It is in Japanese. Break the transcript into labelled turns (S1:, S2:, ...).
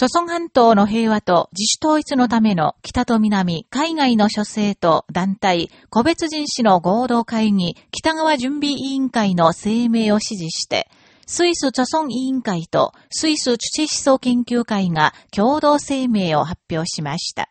S1: 諸村半島の平和と自主統一のための北と南、海外の諸政と団体、個別人士の合同会議、北側準備委員会の声明を支持して、スイス著村委員会とスイス土思想研究会が共同声明を発表しました。